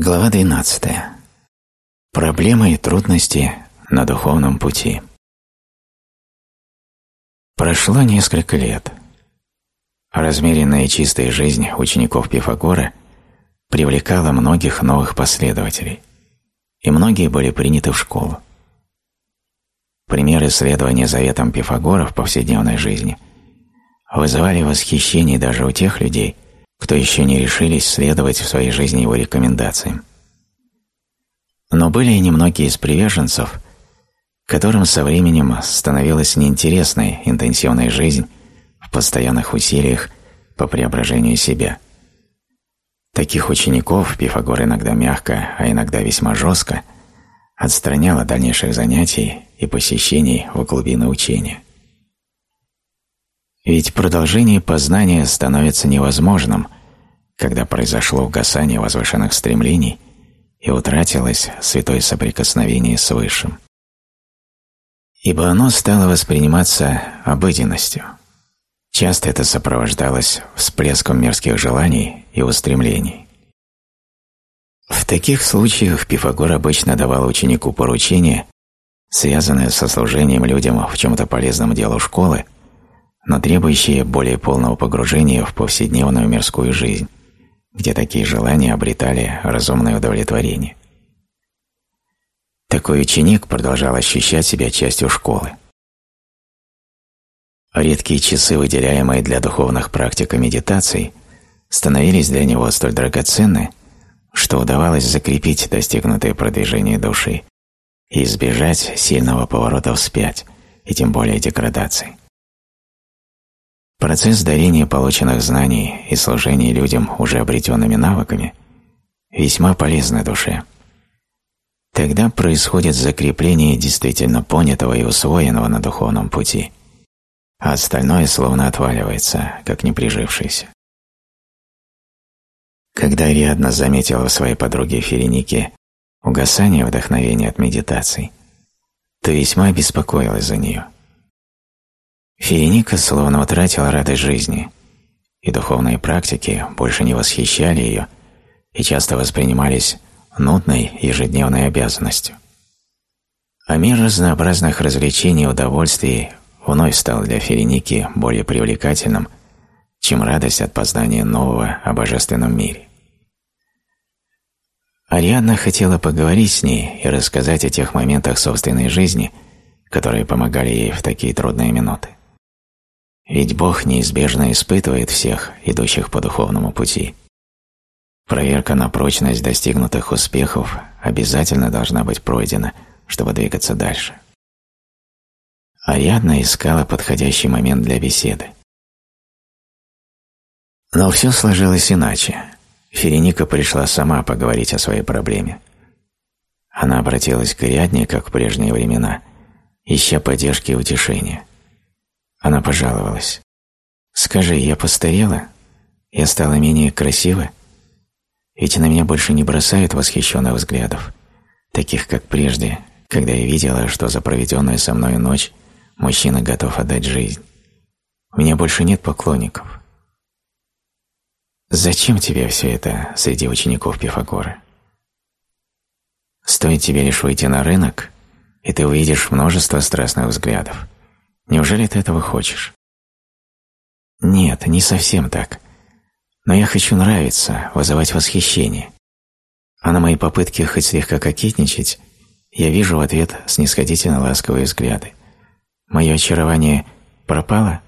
Глава 12. Проблемы и трудности на духовном пути. Прошло несколько лет. Размеренная и чистая жизнь учеников Пифагора привлекала многих новых последователей, и многие были приняты в школу. Примеры следования заветам Пифагора в повседневной жизни вызывали восхищение даже у тех людей, кто еще не решились следовать в своей жизни его рекомендациям. Но были и немногие из приверженцев, которым со временем становилась неинтересной интенсивная жизнь в постоянных усилиях по преображению себя. Таких учеников Пифагор иногда мягко, а иногда весьма жестко отстранял от дальнейших занятий и посещений в глубины учения. Ведь продолжение познания становится невозможным, когда произошло угасание возвышенных стремлений и утратилось святое соприкосновение с Высшим. Ибо оно стало восприниматься обыденностью. Часто это сопровождалось всплеском мерзких желаний и устремлений. В таких случаях Пифагор обычно давал ученику поручение, связанное со служением людям в чем-то полезном делу школы, но требующие более полного погружения в повседневную мирскую жизнь, где такие желания обретали разумное удовлетворение. Такой ученик продолжал ощущать себя частью школы. Редкие часы, выделяемые для духовных практик и медитаций, становились для него столь драгоценны, что удавалось закрепить достигнутое продвижение души и избежать сильного поворота вспять, и тем более деградации. Процесс дарения полученных знаний и служения людям уже обретенными навыками весьма полезны душе. Тогда происходит закрепление действительно понятого и усвоенного на духовном пути, а остальное словно отваливается, как не прижившееся. Когда Ариадна заметила в своей подруге Ференике угасание вдохновения от медитаций, то весьма беспокоилась за нее – Фееника словно утратила радость жизни, и духовные практики больше не восхищали ее и часто воспринимались нудной ежедневной обязанностью. А мир разнообразных развлечений и удовольствий вновь стал для Ференики более привлекательным, чем радость от познания нового о божественном мире. Ариадна хотела поговорить с ней и рассказать о тех моментах собственной жизни, которые помогали ей в такие трудные минуты. Ведь Бог неизбежно испытывает всех, идущих по духовному пути. Проверка на прочность достигнутых успехов обязательно должна быть пройдена, чтобы двигаться дальше. Ариадна искала подходящий момент для беседы. Но все сложилось иначе. Ференика пришла сама поговорить о своей проблеме. Она обратилась к Ариадне, как в прежние времена, ища поддержки и утешения. Она пожаловалась. «Скажи, я постарела? Я стала менее красива? Ведь на меня больше не бросают восхищенных взглядов, таких как прежде, когда я видела, что за проведенную со мной ночь мужчина готов отдать жизнь. У меня больше нет поклонников. Зачем тебе все это среди учеников Пифагора? Стоит тебе лишь выйти на рынок, и ты увидишь множество страстных взглядов. Неужели ты этого хочешь? Нет, не совсем так. Но я хочу нравиться, вызывать восхищение. А на мои попытки хоть слегка кокетничать, я вижу в ответ снисходительно ласковые взгляды. Мое очарование пропало?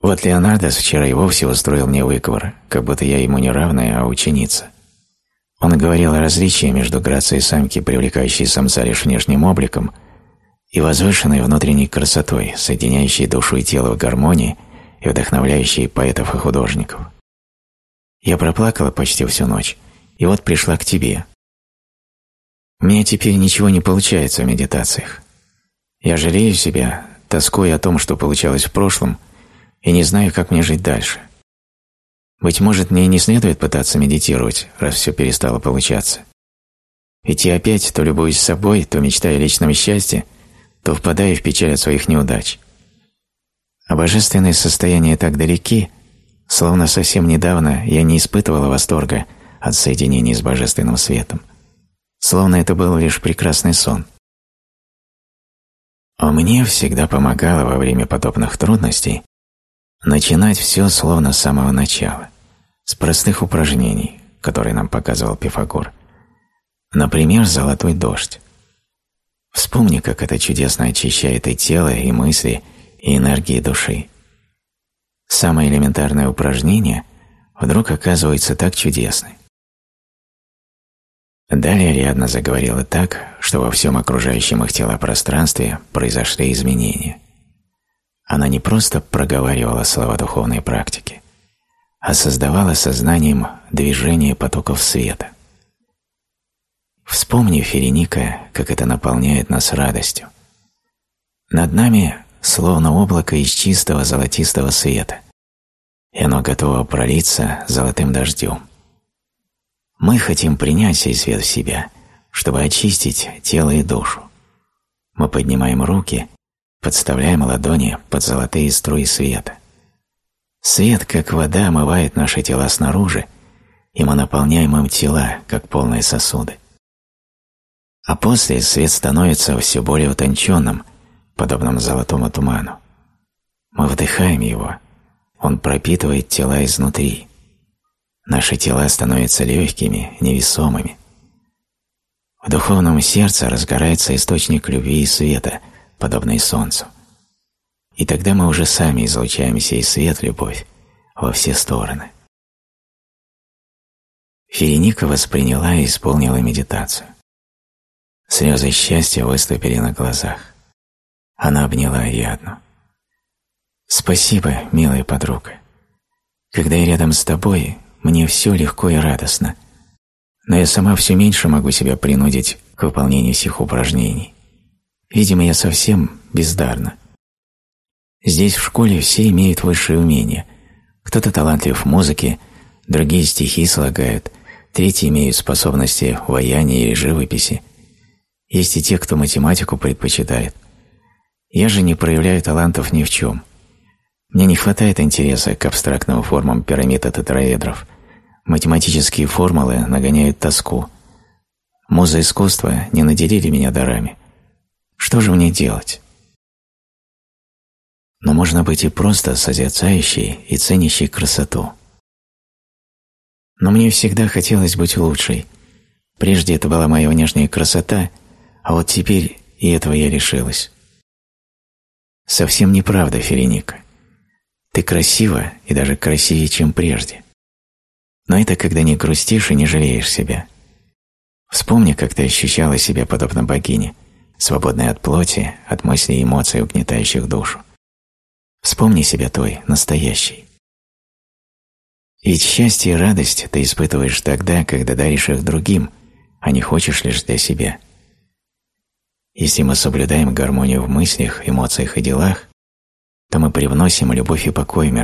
Вот Леонардос вчера и вовсе устроил мне выговор, как будто я ему не равная, а ученица. Он говорил о различии между грацией самки, привлекающей самца лишь внешним обликом – и возвышенной внутренней красотой, соединяющей душу и тело в гармонии и вдохновляющей поэтов и художников. Я проплакала почти всю ночь, и вот пришла к тебе. У меня теперь ничего не получается в медитациях. Я жалею себя, тоскую о том, что получалось в прошлом, и не знаю, как мне жить дальше. Быть может, мне не следует пытаться медитировать, раз все перестало получаться. Ведь я опять то любуюсь собой, то мечтаю о личном счастье, то впадаю в печаль от своих неудач. А божественные состояния так далеки, словно совсем недавно я не испытывала восторга от соединения с божественным светом, словно это был лишь прекрасный сон. А мне всегда помогало во время подобных трудностей начинать все словно с самого начала, с простых упражнений, которые нам показывал Пифагор. Например, «Золотой дождь». Вспомни, как это чудесно очищает и тело, и мысли, и энергии души. Самое элементарное упражнение вдруг оказывается так чудесным. Далее Ариадна заговорила так, что во всем окружающем их тела пространстве произошли изменения. Она не просто проговаривала слова духовной практики, а создавала сознанием движение потоков света. Вспомни, Ференика, как это наполняет нас радостью. Над нами словно облако из чистого золотистого света, и оно готово пролиться золотым дождем. Мы хотим принять сей свет в себя, чтобы очистить тело и душу. Мы поднимаем руки, подставляем ладони под золотые струи света. Свет, как вода, омывает наши тела снаружи, и мы наполняем им тела, как полные сосуды. А после свет становится все более утонченным, подобным золотому туману. Мы вдыхаем его, он пропитывает тела изнутри. Наши тела становятся легкими, невесомыми. В духовном сердце разгорается источник любви и света, подобный солнцу. И тогда мы уже сами излучаем сей свет, любовь, во все стороны. Ференика восприняла и исполнила медитацию. Слезы счастья выступили на глазах. Она обняла Ариадну. «Спасибо, милая подруга. Когда я рядом с тобой, мне все легко и радостно, но я сама все меньше могу себя принудить к выполнению сих упражнений. Видимо, я совсем бездарна. Здесь в школе все имеют высшие умения. Кто-то талантлив в музыке, другие стихи слагают, третьи имеют способности в ваянии или живописи. Есть и те, кто математику предпочитает. Я же не проявляю талантов ни в чем. Мне не хватает интереса к абстрактным формам пирамид тетраэдров – Математические формулы нагоняют тоску. Муза искусства не наделили меня дарами. Что же мне делать? Но можно быть и просто созерцающей и ценящей красоту. Но мне всегда хотелось быть лучшей. Прежде это была моя внешняя красота, а вот теперь и этого я лишилась. Совсем неправда, Ференика. Ты красива и даже красивее, чем прежде. Но это когда не грустишь и не жалеешь себя. Вспомни, как ты ощущала себя подобно богине, свободной от плоти, от мыслей и эмоций, угнетающих душу. Вспомни себя той, настоящей. Ведь счастье и радость ты испытываешь тогда, когда даришь их другим, а не хочешь лишь для себя. Если мы соблюдаем гармонию в мыслях, эмоциях и делах, то мы привносим любовь и покой в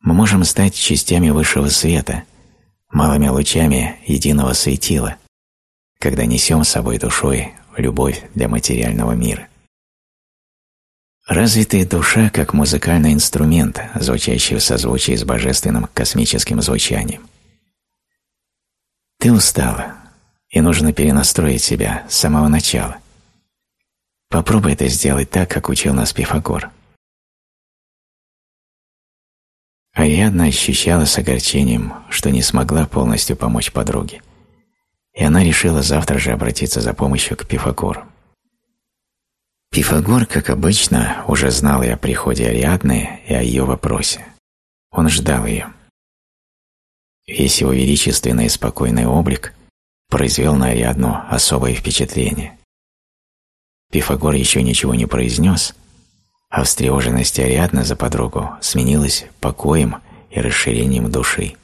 мы можем стать частями высшего света, малыми лучами единого светила, когда несем с собой душой любовь для материального мира. Развитая душа как музыкальный инструмент, звучащий в созвучии с божественным космическим звучанием. Ты устала, и нужно перенастроить себя с самого начала. Попробуй это сделать так, как учил нас Пифагор. Ариадна ощущала с огорчением, что не смогла полностью помочь подруге, и она решила завтра же обратиться за помощью к Пифагору. Пифагор, как обычно, уже знал и о приходе Ариадны, и о ее вопросе. Он ждал ее. Весь его величественный и спокойный облик произвел на Ариадну особое впечатление. Пифагор еще ничего не произнес, а встревоженность Ариадны за подругу сменилась покоем и расширением души.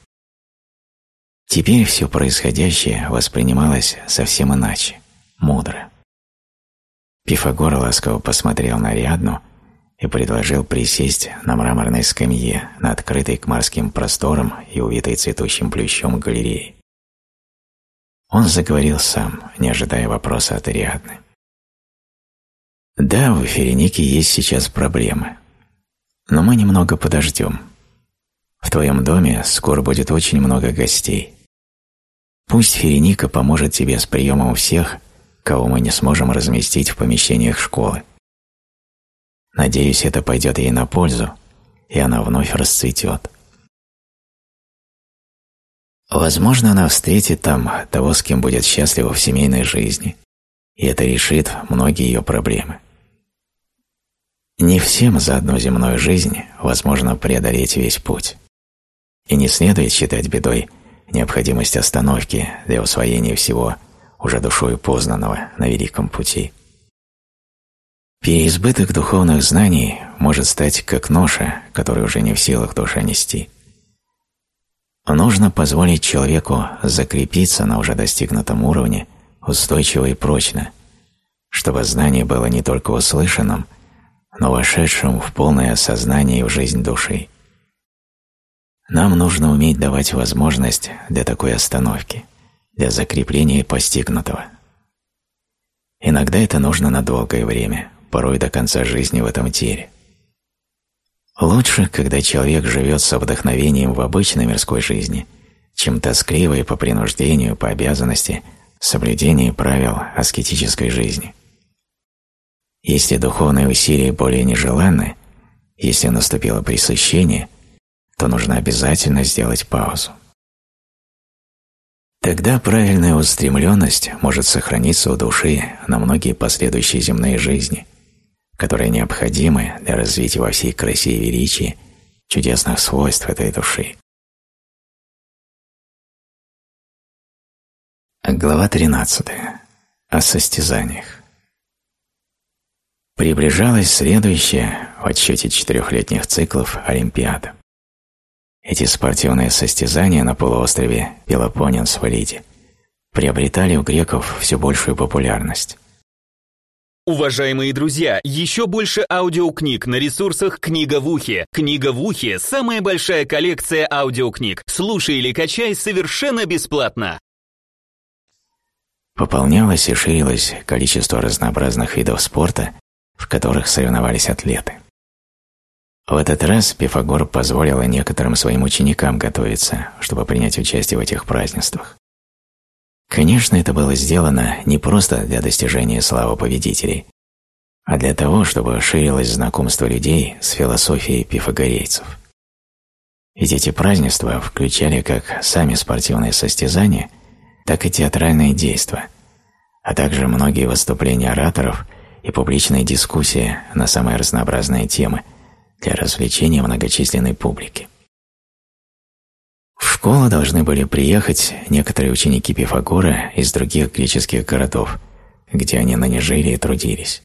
Теперь все происходящее воспринималось совсем иначе, мудро. Пифагор ласково посмотрел на Ариадну и предложил присесть на мраморной скамье на открытой к морским просторам и увитой цветущим плющом галереи. Он заговорил сам, не ожидая вопроса от Ариадны. Да, в Ференике есть сейчас проблемы. Но мы немного подождем. В твоем доме скоро будет очень много гостей. Пусть Ференика поможет тебе с приемом всех, кого мы не сможем разместить в помещениях школы. Надеюсь, это пойдет ей на пользу, и она вновь расцветет. Возможно, она встретит там того, с кем будет счастлива в семейной жизни, и это решит многие ее проблемы. Не всем за одну земную жизнь возможно преодолеть весь путь. И не следует считать бедой необходимость остановки для усвоения всего уже душою познанного на великом пути. Переизбыток духовных знаний может стать как ноша, которую уже не в силах душа нести. Нужно позволить человеку закрепиться на уже достигнутом уровне устойчиво и прочно, чтобы знание было не только услышанным, но вошедшим в полное осознание в жизнь души. Нам нужно уметь давать возможность для такой остановки, для закрепления постигнутого. Иногда это нужно на долгое время, порой до конца жизни в этом теле. Лучше, когда человек живет со вдохновением в обычной мирской жизни, чем тоскливо и по принуждению, по обязанности, соблюдение правил аскетической жизни. Если духовные усилия более нежеланны, если наступило пресыщение, то нужно обязательно сделать паузу. Тогда правильная устремленность может сохраниться у души на многие последующие земные жизни, которые необходимы для развития во всей красе и величии чудесных свойств этой души. Глава 13. О состязаниях. Приближалась следующая в отсчете четырехлетних циклов Олимпиада. Эти спортивные состязания на полуострове Пелопоннес в Элите приобретали у греков все большую популярность. Уважаемые друзья, еще больше аудиокниг на ресурсах «Книга в ухе». «Книга в ухе» — самая большая коллекция аудиокниг. Слушай или качай совершенно бесплатно. Пополнялось и ширилось количество разнообразных видов спорта, в которых соревновались атлеты. В этот раз Пифагор позволил некоторым своим ученикам готовиться, чтобы принять участие в этих празднествах. Конечно, это было сделано не просто для достижения славы победителей, а для того, чтобы ширилось знакомство людей с философией пифагорейцев. Ведь эти празднества включали как сами спортивные состязания, так и театральные действия, а также многие выступления ораторов и публичные дискуссии на самые разнообразные темы для развлечения многочисленной публики. В школу должны были приехать некоторые ученики Пифагора из других греческих городов, где они ныне жили и трудились.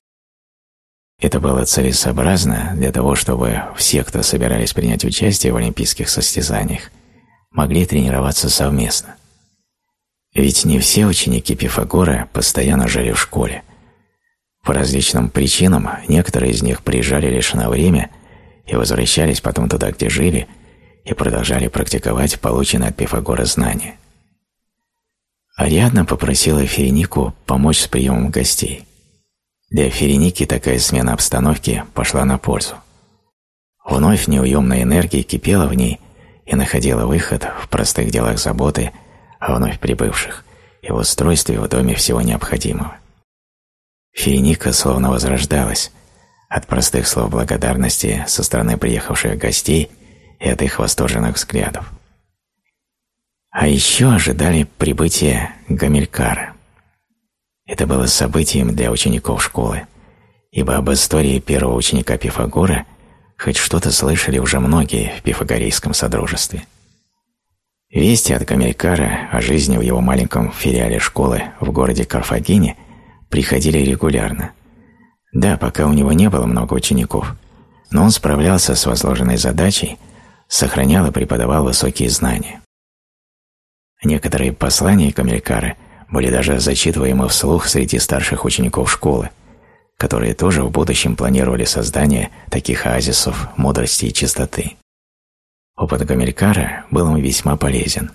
Это было целесообразно для того, чтобы все, кто собирались принять участие в олимпийских состязаниях, могли тренироваться совместно. Ведь не все ученики Пифагора постоянно жили в школе, по различным причинам некоторые из них приезжали лишь на время и возвращались потом туда, где жили, и продолжали практиковать полученные от Пифагора знания. Ариадна попросила Ференику помочь с приемом гостей. Для Ференики такая смена обстановки пошла на пользу. Вновь неуемная энергия кипела в ней и находила выход в простых делах заботы о вновь прибывших и в устройстве в доме всего необходимого. Фейника словно возрождалась от простых слов благодарности со стороны приехавших гостей и от их восторженных взглядов. А еще ожидали прибытия Гамилькара. Это было событием для учеников школы, ибо об истории первого ученика Пифагора хоть что-то слышали уже многие в пифагорейском содружестве. Вести от Гамилькара о жизни в его маленьком филиале школы в городе Карфагене – приходили регулярно. Да, пока у него не было много учеников, но он справлялся с возложенной задачей, сохранял и преподавал высокие знания. Некоторые послания Камелькара были даже зачитываемы вслух среди старших учеников школы, которые тоже в будущем планировали создание таких оазисов мудрости и чистоты. Опыт Гамелькара был им весьма полезен.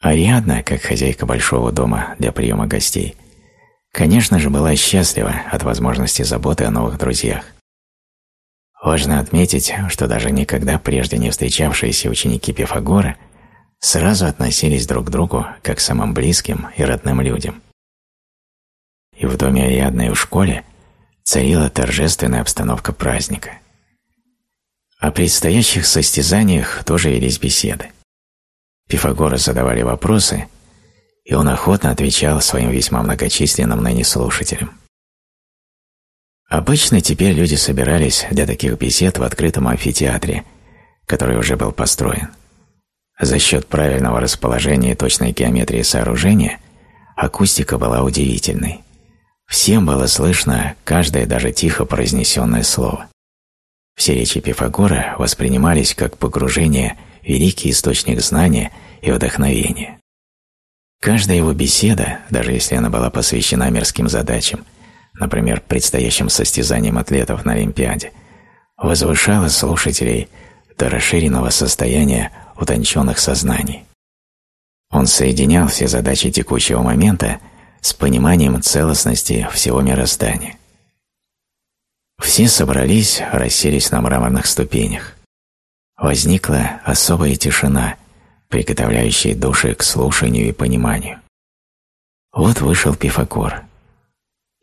Ариадна, как хозяйка большого дома для приема гостей, Конечно же, была счастлива от возможности заботы о новых друзьях. Важно отметить, что даже никогда прежде не встречавшиеся ученики Пифагора сразу относились друг к другу как к самым близким и родным людям. И в доме Ариадны в школе царила торжественная обстановка праздника. О предстоящих состязаниях тоже велись беседы. Пифагора задавали вопросы, и он охотно отвечал своим весьма многочисленным ныне слушателям. Обычно теперь люди собирались для таких бесед в открытом амфитеатре, который уже был построен. За счет правильного расположения и точной геометрии сооружения акустика была удивительной. Всем было слышно каждое даже тихо произнесенное слово. Все речи Пифагора воспринимались как погружение в великий источник знания и вдохновения. Каждая его беседа, даже если она была посвящена мирским задачам, например, предстоящим состязаниям атлетов на Олимпиаде, возвышала слушателей до расширенного состояния утонченных сознаний. Он соединял все задачи текущего момента с пониманием целостности всего мироздания. Все собрались, расселись на мраморных ступенях. Возникла особая тишина, приготовляющая души к слушанию и пониманию. Вот вышел Пифагор –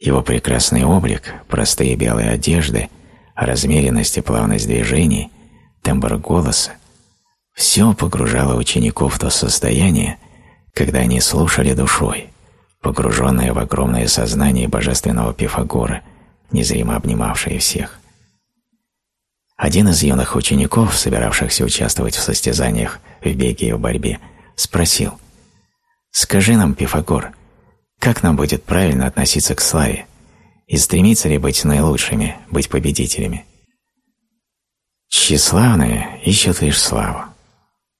его прекрасный облик, простые белые одежды, размеренность и плавность движений, тембр голоса – все погружало учеников в то состояние, когда они слушали душой, погруженные в огромное сознание божественного Пифагора, незримо обнимавшее всех. Один из юных учеников, собиравшихся участвовать в состязаниях в беге и в борьбе, спросил «Скажи нам, Пифагор, как нам будет правильно относиться к славе? И стремиться ли быть наилучшими, быть победителями? Тщеславные ищут лишь славу.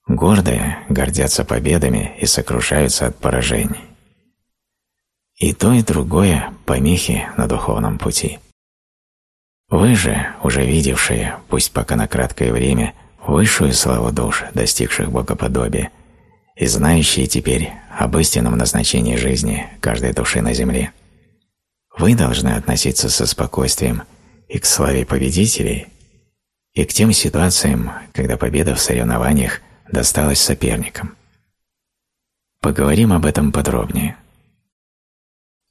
Гордые гордятся победами и сокрушаются от поражений. И то, и другое – помехи на духовном пути. Вы же, уже видевшие, пусть пока на краткое время, высшую славу душ, достигших богоподобия, и знающие теперь об истинном назначении жизни каждой души на земле. Вы должны относиться со спокойствием и к славе победителей, и к тем ситуациям, когда победа в соревнованиях досталась соперникам. Поговорим об этом подробнее.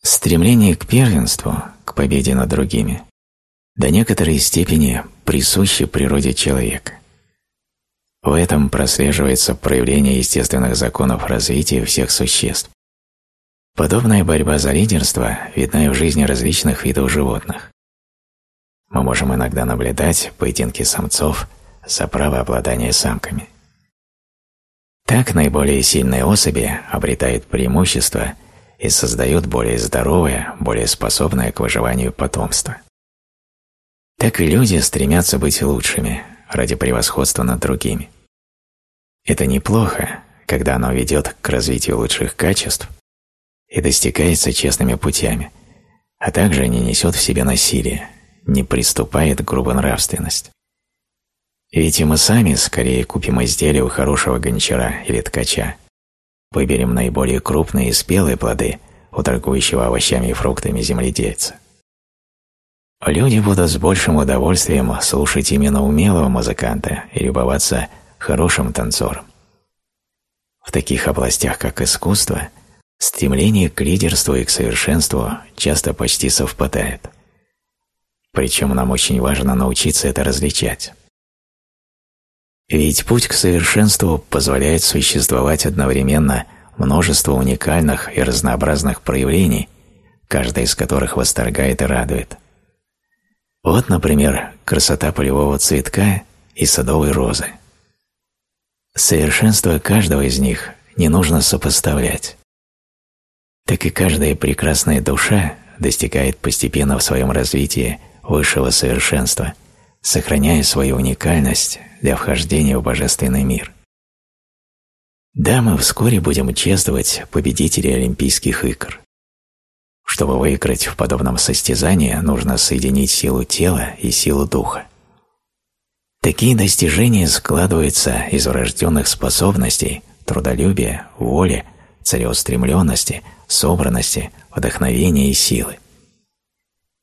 Стремление к первенству, к победе над другими, до некоторой степени присуще природе человека. В этом прослеживается проявление естественных законов развития всех существ. Подобная борьба за лидерство видна и в жизни различных видов животных. Мы можем иногда наблюдать поединки самцов за право обладания самками. Так наиболее сильные особи обретают преимущество и создают более здоровое, более способное к выживанию потомство. Так и люди стремятся быть лучшими, ради превосходства над другими. Это неплохо, когда оно ведет к развитию лучших качеств и достигается честными путями, а также не несет в себе насилие, не приступает к грубонравственности. Ведь и мы сами скорее купим изделие у хорошего гончара или ткача, выберем наиболее крупные и спелые плоды у торгующего овощами и фруктами земледельца. Люди будут с большим удовольствием слушать именно умелого музыканта и любоваться хорошим танцором. В таких областях, как искусство, стремление к лидерству и к совершенству часто почти совпадает. Причем нам очень важно научиться это различать. Ведь путь к совершенству позволяет существовать одновременно множество уникальных и разнообразных проявлений, каждое из которых восторгает и радует – вот, например, красота полевого цветка и садовой розы. Совершенство каждого из них не нужно сопоставлять. Так и каждая прекрасная душа достигает постепенно в своем развитии высшего совершенства, сохраняя свою уникальность для вхождения в божественный мир. Да, мы вскоре будем чествовать победителей Олимпийских игр. Чтобы выиграть в подобном состязании, нужно соединить силу тела и силу духа. Такие достижения складываются из врожденных способностей, трудолюбия, воли, целеустремленности, собранности, вдохновения и силы.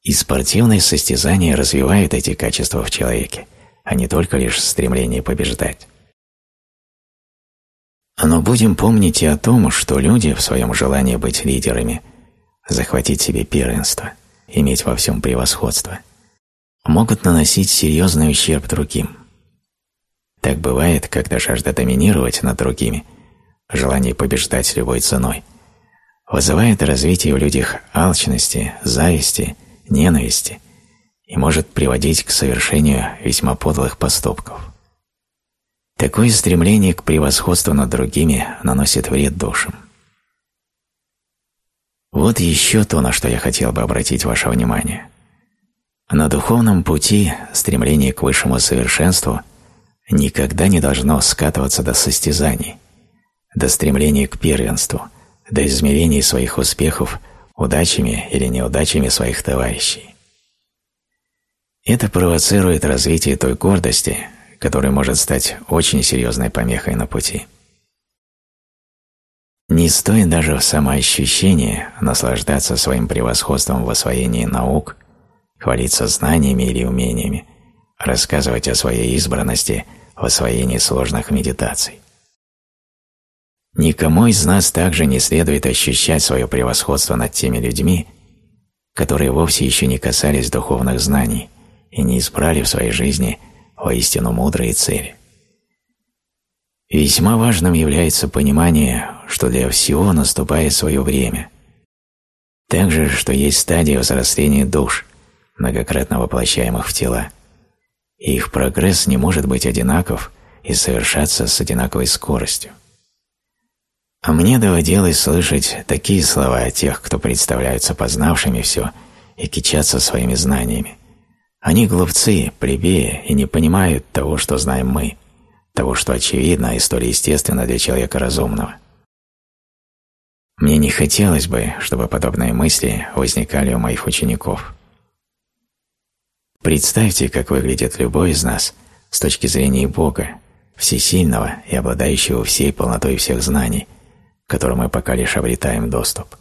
И спортивные состязания развивают эти качества в человеке, а не только лишь стремление побеждать. Но будем помнить и о том, что люди в своем желании быть лидерами, захватить себе первенство, иметь во всем превосходство, могут наносить серьезный ущерб другим. Так бывает, когда жажда доминировать над другими, желание побеждать любой ценой, вызывает развитие в людях алчности, зависти, ненависти и может приводить к совершению весьма подлых поступков. Такое стремление к превосходству над другими наносит вред душам. Вот еще то, на что я хотел бы обратить ваше внимание. На духовном пути стремление к высшему совершенству никогда не должно скатываться до состязаний, до стремления к первенству, до измерения своих успехов удачами или неудачами своих товарищей. Это провоцирует развитие той гордости, которая может стать очень серьезной помехой на пути. Не стоит даже в самоощущении наслаждаться своим превосходством в освоении наук, хвалиться знаниями или умениями, рассказывать о своей избранности в освоении сложных медитаций. Никому из нас также не следует ощущать свое превосходство над теми людьми, которые вовсе еще не касались духовных знаний и не избрали в своей жизни воистину мудрые цели. Весьма важным является понимание, что для всего наступает свое время. Также, что есть стадия взросления душ, многократно воплощаемых в тела, и их прогресс не может быть одинаков и совершаться с одинаковой скоростью. А мне доводилось слышать такие слова от тех, кто представляются познавшими все и кичатся своими знаниями. Они глупцы, плебеи и не понимают того, что знаем мы, того, что очевидно и столь естественно для человека разумного. Мне не хотелось бы, чтобы подобные мысли возникали у моих учеников. Представьте, как выглядит любой из нас с точки зрения Бога, всесильного и обладающего всей полнотой всех знаний, к которым мы пока лишь обретаем доступ.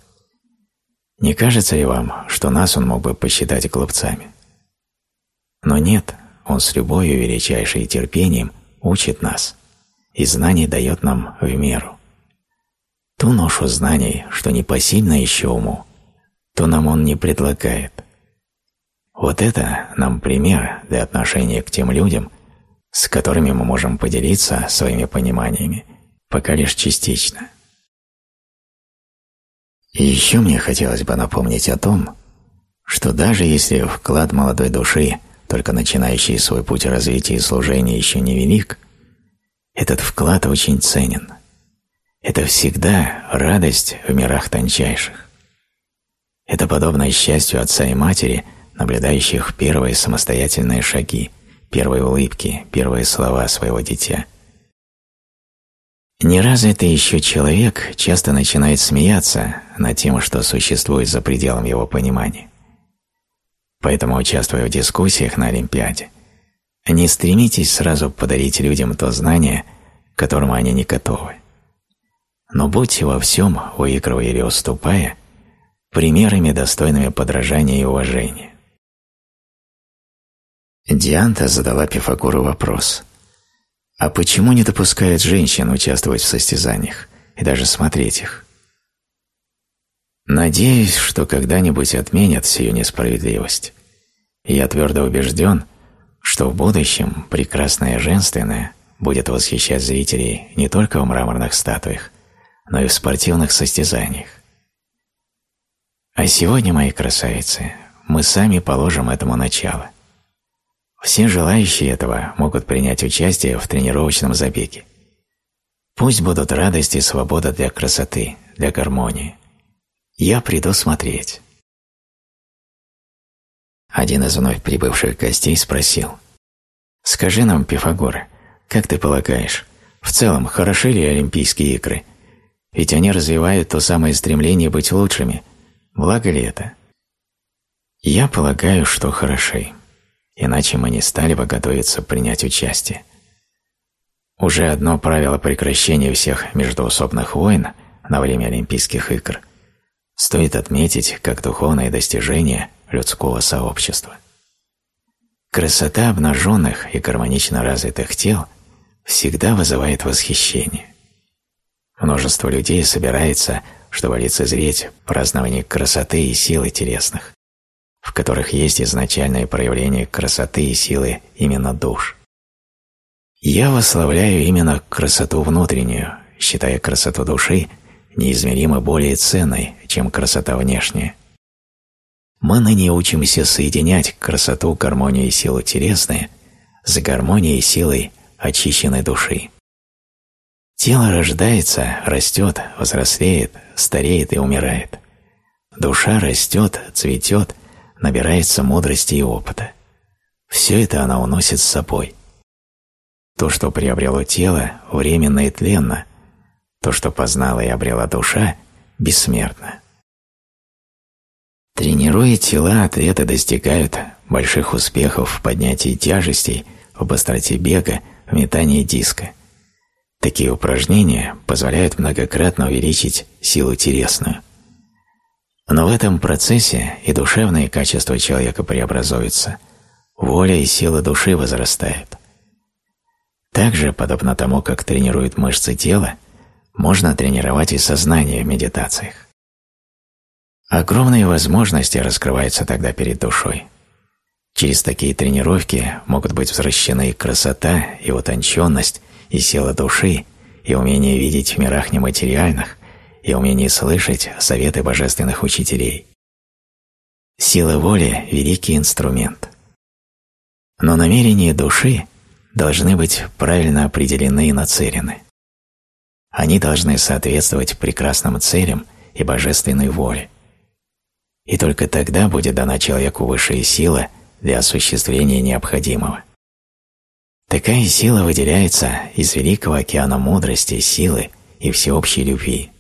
Не кажется ли вам, что нас он мог бы посчитать глупцами? Но нет, он с любовью величайшей и терпением учит нас, и знаний дает нам в меру. Ту ношу знаний, что не посильно еще уму, то нам он не предлагает. Вот это нам пример для отношения к тем людям, с которыми мы можем поделиться своими пониманиями, пока лишь частично. И еще мне хотелось бы напомнить о том, что даже если вклад молодой души, только начинающий свой путь развития и служения, еще не велик, этот вклад очень ценен. Это всегда радость в мирах тончайших. Это подобно счастью отца и матери, наблюдающих первые самостоятельные шаги, первые улыбки, первые слова своего дитя – Неразвитый еще человек часто начинает смеяться над тем, что существует за пределом его понимания. Поэтому, участвуя в дискуссиях на Олимпиаде, не стремитесь сразу подарить людям то знание, к которому они не готовы. Но будьте во всем, выигрывая или уступая, примерами, достойными подражания и уважения. Дианта задала Пифагору вопрос – а почему не допускают женщин участвовать в состязаниях и даже смотреть их? Надеюсь, что когда-нибудь отменят сию несправедливость. Я твердо убежден, что в будущем прекрасное женственное будет восхищать зрителей не только в мраморных статуях, но и в спортивных состязаниях. А сегодня, мои красавицы, мы сами положим этому начало. Все желающие этого могут принять участие в тренировочном забеге. Пусть будут радость и свобода для красоты, для гармонии. Я приду смотреть. Один из вновь прибывших гостей спросил. «Скажи нам, Пифагор, как ты полагаешь, в целом хороши ли Олимпийские игры? Ведь они развивают то самое стремление быть лучшими. Благо ли это?» «Я полагаю, что хороши иначе мы не стали бы готовиться принять участие. Уже одно правило прекращения всех междоусобных войн на время Олимпийских игр стоит отметить как духовное достижение людского сообщества. Красота обнаженных и гармонично развитых тел всегда вызывает восхищение. Множество людей собирается, чтобы лицезреть празднование красоты и силы телесных, в которых есть изначальное проявление красоты и силы именно душ. Я восславляю именно красоту внутреннюю, считая красоту души неизмеримо более ценной, чем красота внешняя. Мы ныне учимся соединять красоту, гармонию и силу телесные с гармонией и силой очищенной души. Тело рождается, растет, взрослеет, стареет и умирает. Душа растет, цветет, набирается мудрости и опыта. Все это она уносит с собой. То, что приобрело тело, временно и тленно, то, что познала и обрела душа, бессмертно. Тренируя тела, атлеты достигают больших успехов в поднятии тяжестей, в быстроте бега, в метании диска. Такие упражнения позволяют многократно увеличить силу телесную. Но в этом процессе и душевные качества человека преобразуются, воля и сила души возрастают. Также, подобно тому, как тренируют мышцы тела, можно тренировать и сознание в медитациях. Огромные возможности раскрываются тогда перед душой. Через такие тренировки могут быть возвращены красота и утонченность, и сила души, и умение видеть в мирах нематериальных, и умение слышать советы божественных учителей. Сила воли – великий инструмент. Но намерения души должны быть правильно определены и нацелены. Они должны соответствовать прекрасным целям и божественной воле. И только тогда будет дана человеку высшая сила для осуществления необходимого. Такая сила выделяется из великого океана мудрости, силы и всеобщей любви.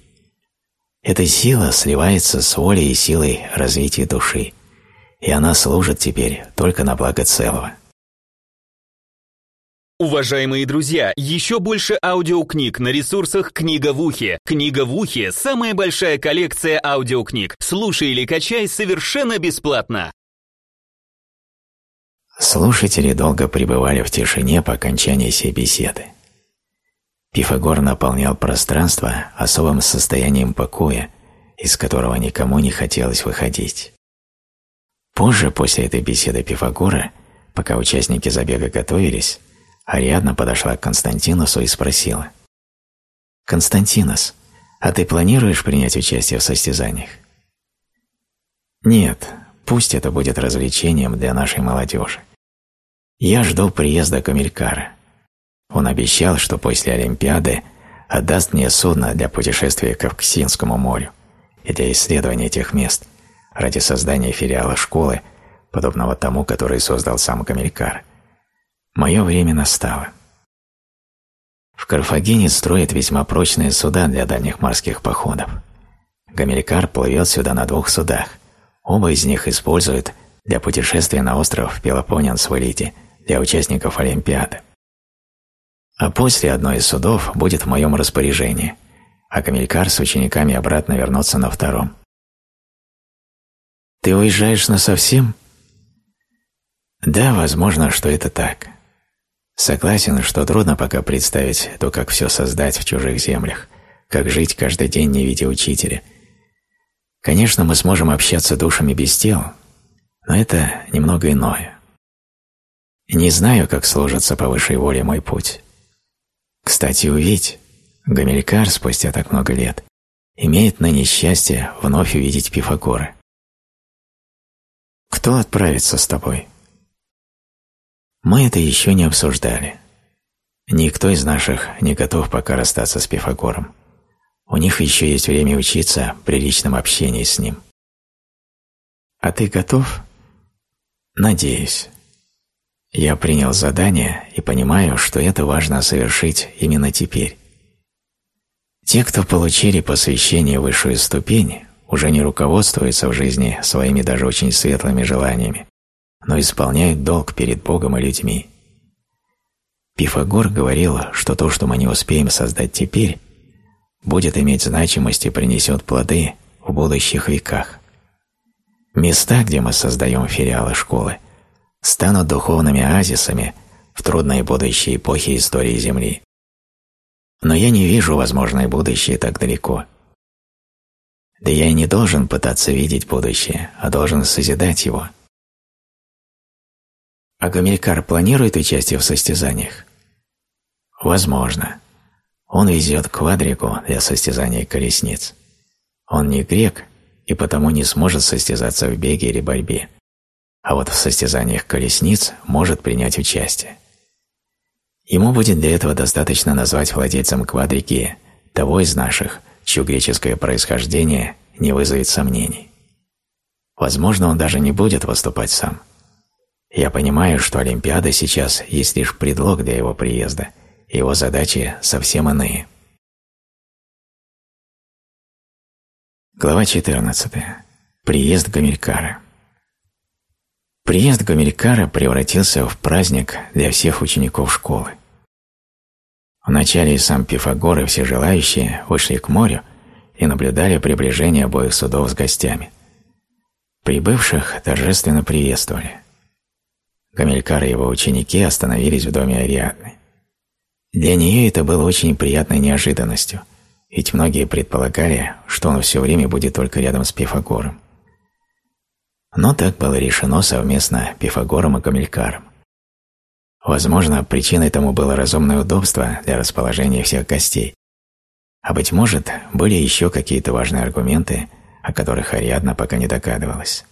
Эта сила сливается с волей и силой развития души, и она служит теперь только на благо целого. Уважаемые друзья, еще больше аудиокниг на ресурсах «Книга в ухе». «Книга в ухе» — самая большая коллекция аудиокниг. Слушай или качай совершенно бесплатно. Слушатели долго пребывали в тишине по окончании сей беседы. Пифагор наполнял пространство особым состоянием покоя, из которого никому не хотелось выходить. Позже, после этой беседы Пифагора, пока участники забега готовились, Ариадна подошла к Константинусу и спросила. «Константинос, а ты планируешь принять участие в состязаниях?» «Нет, пусть это будет развлечением для нашей молодежи. Я жду приезда Камилькара. Он обещал, что после Олимпиады отдаст мне судно для путешествия к Авксинскому морю и для исследования этих мест ради создания филиала школы, подобного тому, который создал сам Камилькар. Мое время настало. В Карфагене строят весьма прочные суда для дальних морских походов. Гамилькар плывет сюда на двух судах. Оба из них используют для путешествия на остров Пелопоненс в Элите для участников Олимпиады. А после одно из судов будет в моем распоряжении, а Камилькар с учениками обратно вернутся на втором. «Ты уезжаешь насовсем?» «Да, возможно, что это так. Согласен, что трудно пока представить то, как все создать в чужих землях, как жить каждый день, не видя учителя. Конечно, мы сможем общаться душами без тел, но это немного иное. Не знаю, как сложится по высшей воле мой путь. Кстати, увидеть, Гамилькар спустя так много лет имеет ныне счастье вновь увидеть Пифагора. Кто отправится с тобой? Мы это еще не обсуждали. Никто из наших не готов пока расстаться с Пифагором. У них еще есть время учиться при личном общении с ним. А ты готов? Надеюсь. Я принял задание и понимаю, что это важно совершить именно теперь. Те, кто получили посвящение высшую ступень, уже не руководствуются в жизни своими даже очень светлыми желаниями, но исполняют долг перед Богом и людьми. Пифагор говорил, что то, что мы не успеем создать теперь, будет иметь значимость и принесет плоды в будущих веках. Места, где мы создаем филиалы школы, станут духовными оазисами в трудной будущей эпохе истории Земли. Но я не вижу возможное будущее так далеко. Да я и не должен пытаться видеть будущее, а должен созидать его. А Гамилькар планирует участие в состязаниях? Возможно. Он везет квадрику для состязания колесниц. Он не грек и потому не сможет состязаться в беге или борьбе, а вот в состязаниях колесниц может принять участие. Ему будет для этого достаточно назвать владельцем квадрики того из наших, чье греческое происхождение не вызовет сомнений. Возможно, он даже не будет выступать сам. Я понимаю, что Олимпиада сейчас есть лишь предлог для его приезда, и его задачи совсем иные. Глава 14. Приезд Гамилькара. Приезд Гамилькара превратился в праздник для всех учеников школы. Вначале сам Пифагор и все желающие вышли к морю и наблюдали приближение обоих судов с гостями. Прибывших торжественно приветствовали. Гамилькар и его ученики остановились в доме Ариадны. Для нее это было очень приятной неожиданностью, ведь многие предполагали, что он все время будет только рядом с Пифагором. Но так было решено совместно Пифагором и Гамилькаром. Возможно, причиной тому было разумное удобство для расположения всех гостей. А быть может, были еще какие-то важные аргументы, о которых Ариадна пока не догадывалась.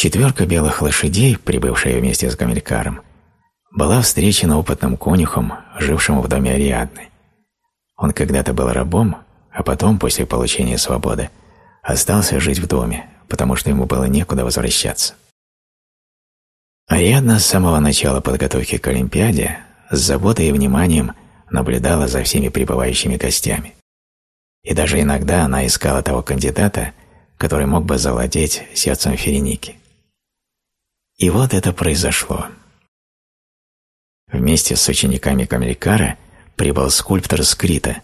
Четверка белых лошадей, прибывшая вместе с Гамилькаром, была встречена опытным конюхом, жившим в доме Ариадны. Он когда-то был рабом, а потом, после получения свободы, остался жить в доме, потому что ему было некуда возвращаться. Ариадна с самого начала подготовки к Олимпиаде с заботой и вниманием наблюдала за всеми прибывающими гостями. И даже иногда она искала того кандидата, который мог бы завладеть сердцем Ференики. И вот это произошло. Вместе с учениками Камелькара прибыл скульптор Скрита,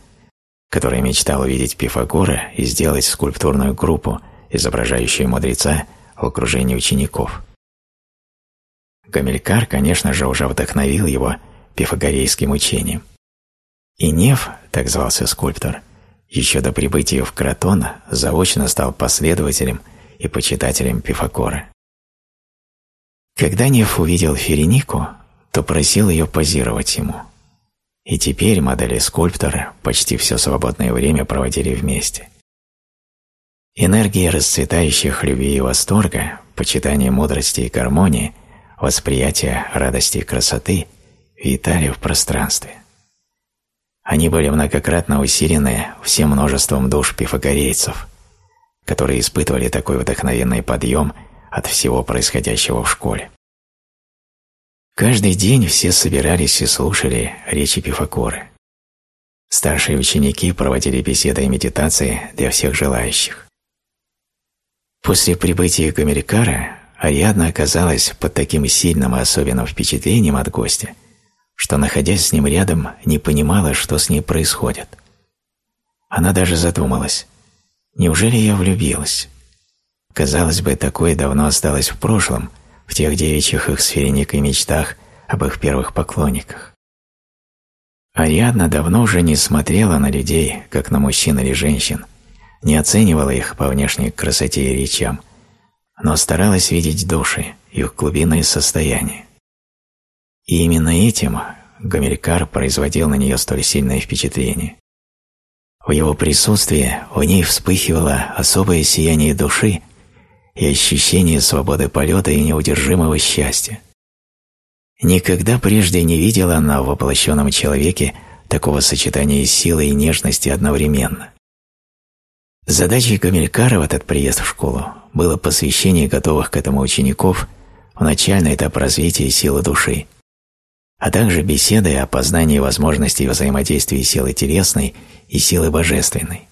который мечтал увидеть Пифагора и сделать скульптурную группу, изображающую мудреца в окружении учеников. Гамилькар, конечно же, уже вдохновил его пифагорейским учением. И Нев, так звался скульптор, еще до прибытия в Кратон заочно стал последователем и почитателем Пифагора. Когда Нев увидел Ференику, то просил ее позировать ему. И теперь модели скульптора почти все свободное время проводили вместе. Энергии расцветающих любви и восторга, почитания мудрости и гармонии, восприятия радости и красоты витали в пространстве. Они были многократно усилены всем множеством душ пифагорейцев, которые испытывали такой вдохновенный подъем от всего происходящего в школе. Каждый день все собирались и слушали речи Пифагора. Старшие ученики проводили беседы и медитации для всех желающих. После прибытия Гамилькара Ариадна оказалась под таким сильным и особенным впечатлением от гостя, что, находясь с ним рядом, не понимала, что с ней происходит. Она даже задумалась, неужели я влюбилась? Казалось бы, такое давно осталось в прошлом, в тех девичьих их сференикой мечтах об их первых поклонниках. Ариадна давно уже не смотрела на людей, как на мужчин или женщин, не оценивала их по внешней красоте и речам, но старалась видеть души, их глубинное состояние. И именно этим Гамилькар производил на нее столь сильное впечатление. В его присутствии в ней вспыхивало особое сияние души, и ощущение свободы полета и неудержимого счастья. Никогда прежде не видела она в воплощенном человеке такого сочетания силы и нежности одновременно. Задачей Камилькара в этот приезд в школу было посвящение готовых к этому учеников в начальный этап развития силы души, а также беседы о познании возможностей взаимодействия силы телесной и силы божественной.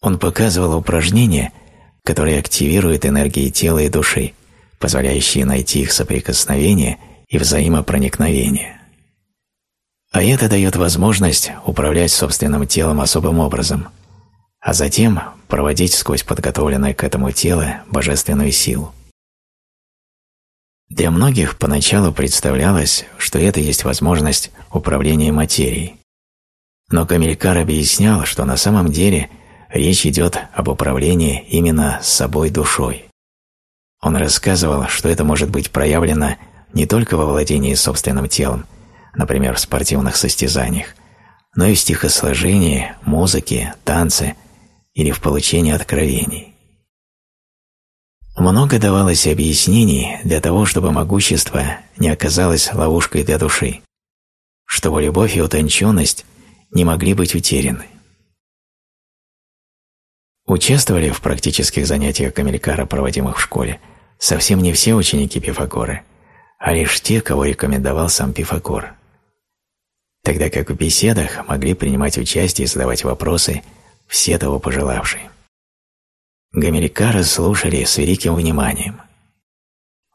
Он показывал упражнения – которые активируют энергии тела и души, позволяющие найти их соприкосновение и взаимопроникновение. А это дает возможность управлять собственным телом особым образом, а затем проводить сквозь подготовленное к этому тело божественную силу. Для многих поначалу представлялось, что это есть возможность управления материей. Но Камилькар объяснял, что на самом деле речь идет об управлении именно собой душой. Он рассказывал, что это может быть проявлено не только во владении собственным телом, например, в спортивных состязаниях, но и в стихосложении, музыке, танце или в получении откровений. Много давалось объяснений для того, чтобы могущество не оказалось ловушкой для души, чтобы любовь и утонченность не могли быть утеряны. Участвовали в практических занятиях Камилькара, проводимых в школе, совсем не все ученики Пифагора, а лишь те, кого рекомендовал сам Пифагор. Тогда как в беседах могли принимать участие и задавать вопросы все того пожелавшие. Гамилькара слушали с великим вниманием.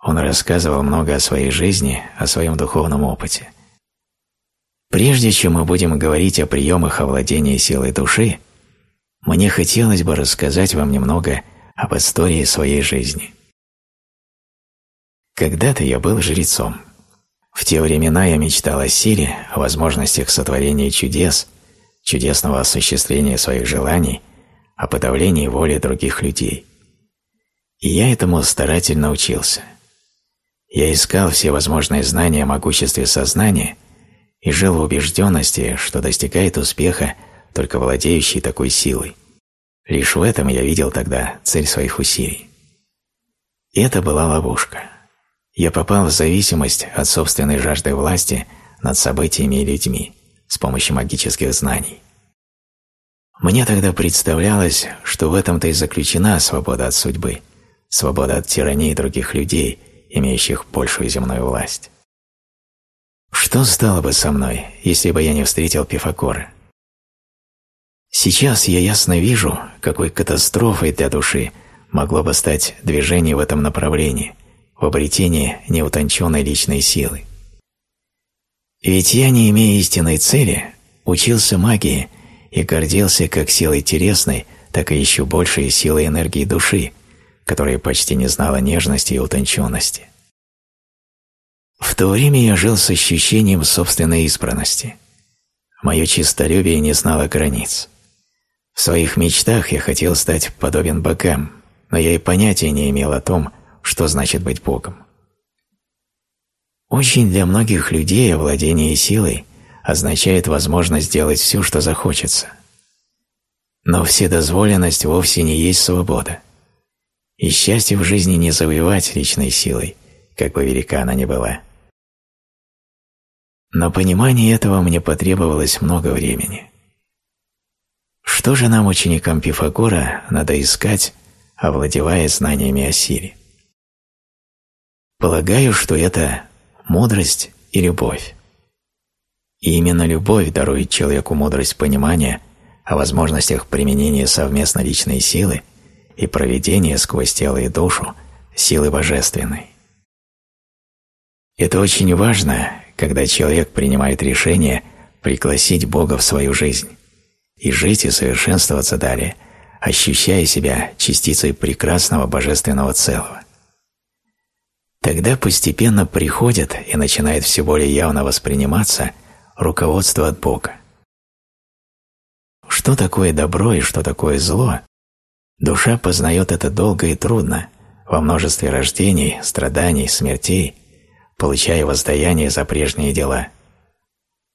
Он рассказывал много о своей жизни, о своем духовном опыте. Прежде чем мы будем говорить о приемах овладения силой души, мне хотелось бы рассказать вам немного об истории своей жизни. Когда-то я был жрецом. В те времена я мечтал о силе, о возможностях сотворения чудес, чудесного осуществления своих желаний, о подавлении воли других людей. И я этому старательно учился. Я искал все возможные знания о могуществе сознания и жил в убежденности, что достигает успеха только владеющий такой силой. Лишь в этом я видел тогда цель своих усилий. И это была ловушка. Я попал в зависимость от собственной жажды власти над событиями и людьми с помощью магических знаний. Мне тогда представлялось, что в этом-то и заключена свобода от судьбы, свобода от тирании других людей, имеющих большую земную власть. Что стало бы со мной, если бы я не встретил Пифакора? Сейчас я ясно вижу, какой катастрофой для души могло бы стать движение в этом направлении, в обретении неутонченной личной силы. Ведь я, не имея истинной цели, учился магии и гордился как силой телесной, так и еще большей силой энергии души, которая почти не знала нежности и утонченности. В то время я жил с ощущением собственной избранности. Мое честолюбие не знало границ. В своих мечтах я хотел стать подобен богам, но я и понятия не имел о том, что значит быть богом. Очень для многих людей овладение силой означает возможность сделать все, что захочется. Но вседозволенность вовсе не есть свобода. И счастье в жизни не завоевать личной силой, как бы велика она ни была. Но понимание этого мне потребовалось много времени. Что же нам, ученикам Пифагора, надо искать, овладевая знаниями о силе? Полагаю, что это мудрость и любовь. И именно любовь дарует человеку мудрость понимания о возможностях применения совместно личной силы и проведения сквозь тело и душу силы божественной. Это очень важно, когда человек принимает решение пригласить Бога в свою жизнь и жить и совершенствоваться далее, ощущая себя частицей прекрасного божественного целого. Тогда постепенно приходит и начинает все более явно восприниматься руководство от Бога. Что такое добро и что такое зло? Душа познает это долго и трудно, во множестве рождений, страданий, смертей, получая воздаяние за прежние дела.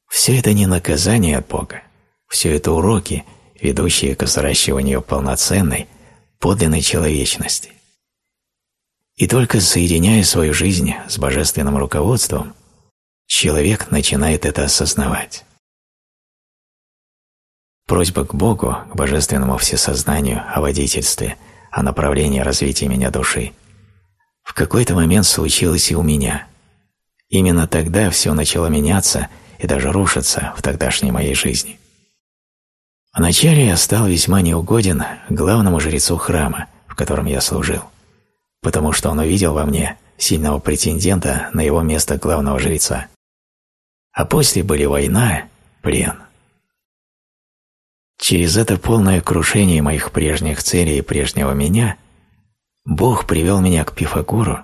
Все это не наказание от Бога, все это уроки, ведущие к взращиванию полноценной, подлинной человечности. И только соединяя свою жизнь с божественным руководством, человек начинает это осознавать. Просьба к Богу, к божественному всесознанию о водительстве, о направлении развития меня души, в какой-то момент случилось и у меня. Именно тогда все начало меняться и даже рушиться в тогдашней моей жизни. Вначале я стал весьма неугоден главному жрецу храма, в котором я служил потому что он увидел во мне сильного претендента на его место главного жреца. А после были война, плен. Через это полное крушение моих прежних целей и прежнего меня Бог привел меня к Пифагору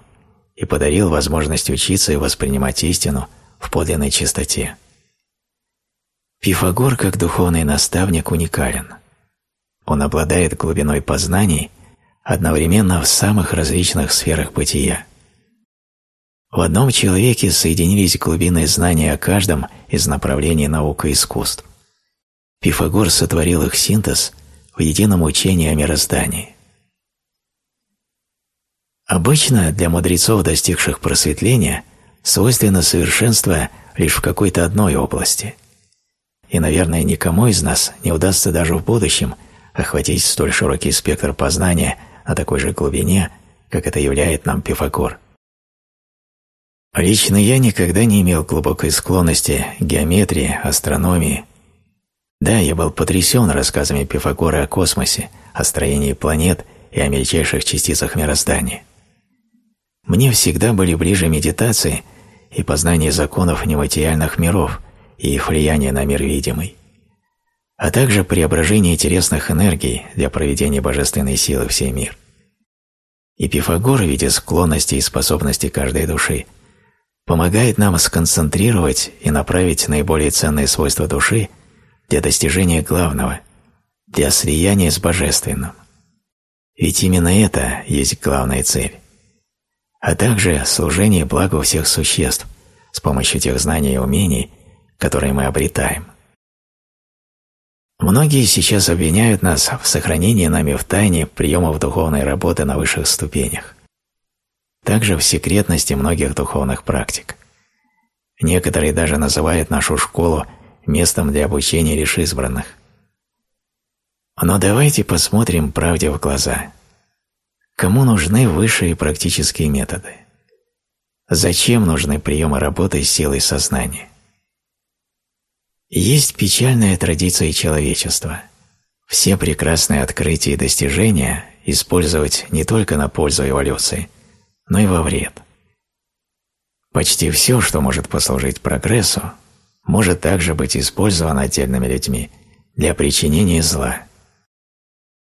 и подарил возможность учиться и воспринимать истину в подлинной чистоте. Пифагор как духовный наставник уникален. Он обладает глубиной познаний одновременно в самых различных сферах бытия. В одном человеке соединились глубины знания о каждом из направлений наук и искусств. Пифагор сотворил их синтез в едином учении о мироздании. Обычно для мудрецов, достигших просветления, свойственно совершенство лишь в какой-то одной области. И, наверное, никому из нас не удастся даже в будущем охватить столь широкий спектр познания на такой же глубине, как это являет нам Пифагор. Лично я никогда не имел глубокой склонности к геометрии, астрономии. Да, я был потрясен рассказами Пифагора о космосе, о строении планет и о мельчайших частицах мироздания. Мне всегда были ближе медитации и познание законов нематериальных миров и их влияние на мир видимый, а также преображение интересных энергий для проведения божественной силы в сей мир. И Пифагор, видя склонности и способности каждой души, помогает нам сконцентрировать и направить наиболее ценные свойства души для достижения главного, для слияния с Божественным. Ведь именно это есть главная цель а также служение благу всех существ с помощью тех знаний и умений, которые мы обретаем. Многие сейчас обвиняют нас в сохранении нами в тайне приемов духовной работы на высших ступенях, также в секретности многих духовных практик. Некоторые даже называют нашу школу местом для обучения лишь избранных. Но давайте посмотрим правде в глаза – Кому нужны высшие практические методы? Зачем нужны приемы работы с силой сознания? Есть печальная традиция человечества. Все прекрасные открытия и достижения использовать не только на пользу эволюции, но и во вред. Почти все, что может послужить прогрессу, может также быть использовано отдельными людьми для причинения зла –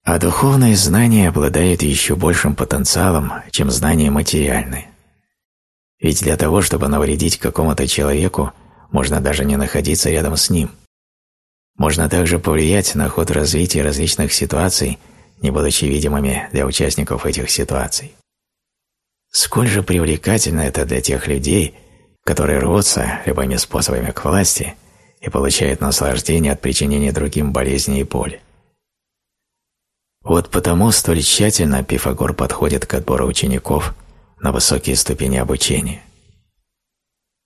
а духовное знание обладает еще большим потенциалом, чем знания материальные. Ведь для того, чтобы навредить какому-то человеку, можно даже не находиться рядом с ним. Можно также повлиять на ход развития различных ситуаций, не будучи видимыми для участников этих ситуаций. Сколь же привлекательно это для тех людей, которые рвутся любыми способами к власти и получают наслаждение от причинения другим болезни и боли. Вот потому столь тщательно Пифагор подходит к отбору учеников на высокие ступени обучения.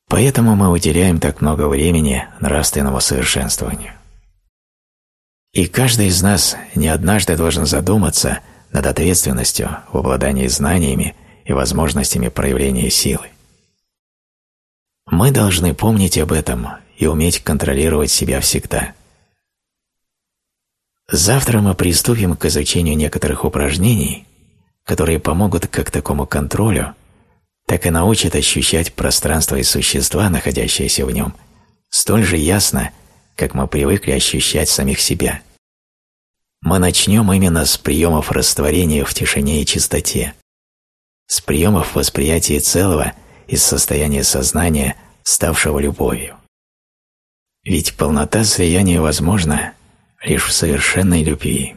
Поэтому мы уделяем так много времени нравственному совершенствованию. И каждый из нас не однажды должен задуматься над ответственностью в обладании знаниями и возможностями проявления силы. Мы должны помнить об этом и уметь контролировать себя всегда – Завтра мы приступим к изучению некоторых упражнений, которые помогут как такому контролю, так и научат ощущать пространство и существа, находящиеся в нем, столь же ясно, как мы привыкли ощущать самих себя. Мы начнем именно с приемов растворения в тишине и чистоте, с приемов восприятия целого из состояния сознания, ставшего любовью. Ведь полнота слияния возможна лишь в совершенной любви.